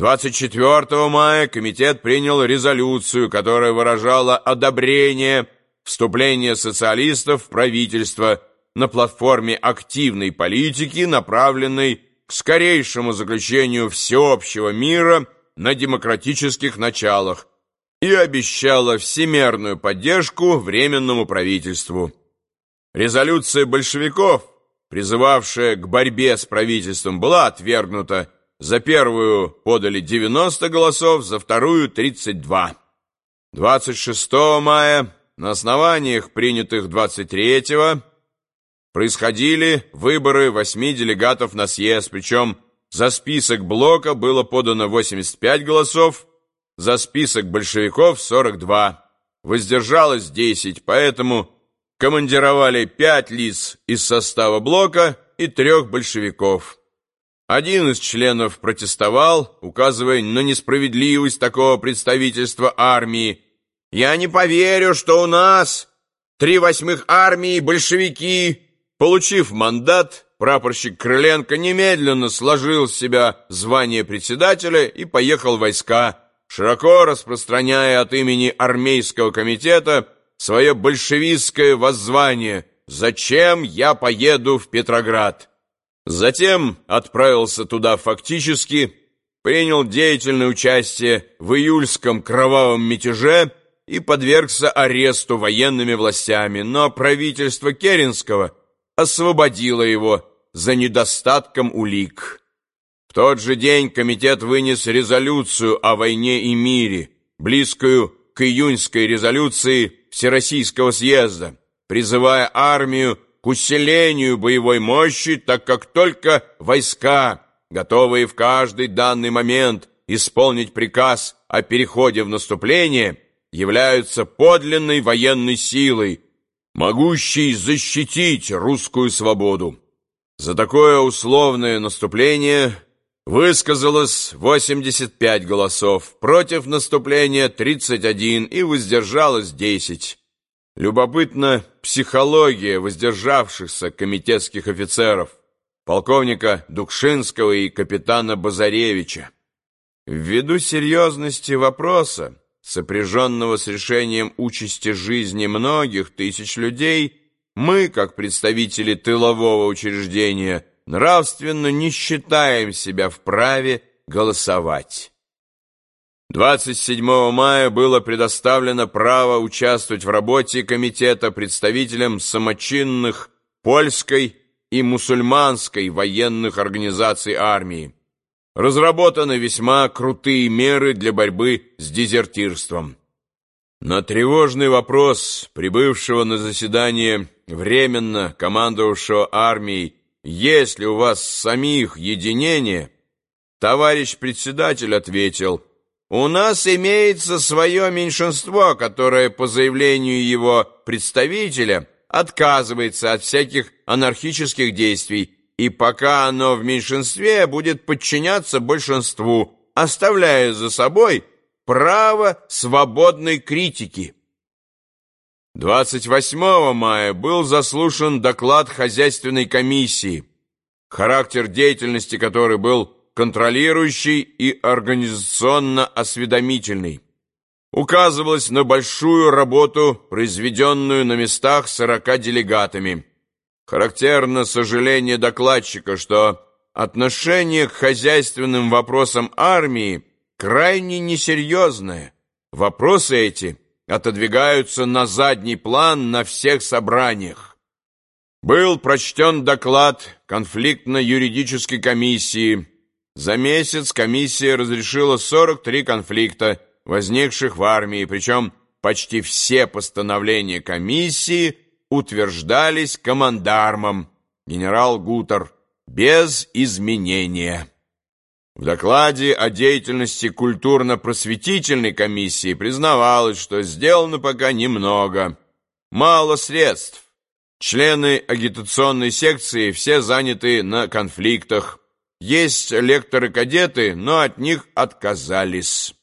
24 мая комитет принял резолюцию, которая выражала одобрение вступления социалистов в правительство на платформе активной политики, направленной к скорейшему заключению всеобщего мира на демократических началах и обещала всемерную поддержку Временному правительству. Резолюция большевиков, призывавшая к борьбе с правительством, была отвергнута, за первую подали 90 голосов, за вторую 32. 26 мая на основаниях, принятых 23-го, происходили выборы восьми делегатов на съезд, причем за список блока было подано 85 голосов, за список большевиков 42, воздержалось 10, поэтому командировали 5 лиц из состава блока и трех большевиков. Один из членов протестовал, указывая на несправедливость такого представительства армии. «Я не поверю, что у нас три восьмых армии большевики!» Получив мандат, прапорщик Крыленко немедленно сложил с себя звание председателя и поехал в войска, широко распространяя от имени армейского комитета свое большевистское воззвание «Зачем я поеду в Петроград?» Затем отправился туда фактически, принял деятельное участие в июльском кровавом мятеже и подвергся аресту военными властями, но правительство Керенского освободило его за недостатком улик. В тот же день комитет вынес резолюцию о войне и мире, близкую к июньской резолюции Всероссийского съезда, призывая армию к усилению боевой мощи, так как только войска, готовые в каждый данный момент исполнить приказ о переходе в наступление, являются подлинной военной силой, могущей защитить русскую свободу. За такое условное наступление высказалось 85 голосов, против наступления 31 и воздержалось 10. Любопытна психология воздержавшихся комитетских офицеров, полковника Дукшинского и капитана Базаревича. Ввиду серьезности вопроса, сопряженного с решением участи жизни многих тысяч людей, мы, как представители тылового учреждения, нравственно не считаем себя вправе голосовать. 27 мая было предоставлено право участвовать в работе комитета представителям самочинных польской и мусульманской военных организаций армии. Разработаны весьма крутые меры для борьбы с дезертирством. На тревожный вопрос прибывшего на заседание временно командовавшего армией «Есть ли у вас самих единение?» товарищ председатель ответил – у нас имеется свое меньшинство, которое, по заявлению его представителя, отказывается от всяких анархических действий, и пока оно в меньшинстве будет подчиняться большинству, оставляя за собой право свободной критики. 28 мая был заслушан доклад хозяйственной комиссии, характер деятельности которой был контролирующий и организационно-осведомительный. Указывалось на большую работу, произведенную на местах 40 делегатами. Характерно сожаление докладчика, что отношение к хозяйственным вопросам армии крайне несерьезное. Вопросы эти отодвигаются на задний план на всех собраниях. Был прочтен доклад конфликтно-юридической комиссии за месяц комиссия разрешила 43 конфликта, возникших в армии, причем почти все постановления комиссии утверждались командармом генерал Гутер без изменения. В докладе о деятельности культурно-просветительной комиссии признавалось, что сделано пока немного, мало средств. Члены агитационной секции все заняты на конфликтах, есть лекторы-кадеты, но от них отказались.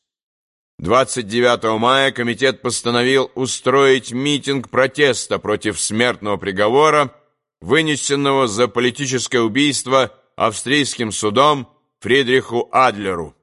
29 мая комитет постановил устроить митинг протеста против смертного приговора, вынесенного за политическое убийство австрийским судом Фридриху Адлеру.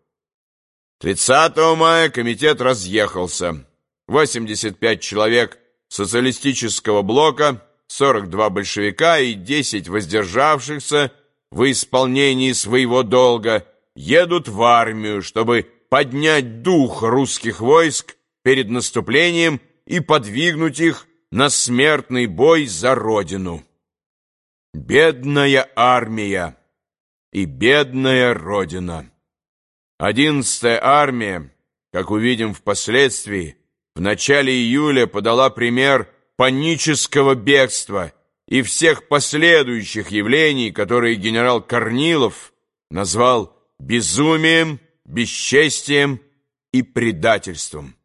30 мая комитет разъехался. 85 человек социалистического блока, 42 большевика и 10 воздержавшихся в исполнении своего долга едут в армию, чтобы поднять дух русских войск перед наступлением и подвигнуть их на смертный бой за Родину. Бедная армия и бедная Родина. Одиннадцатая армия, как увидим впоследствии, в начале июля подала пример панического бегства и всех последующих явлений, которые генерал Корнилов назвал безумием, бесчестием и предательством.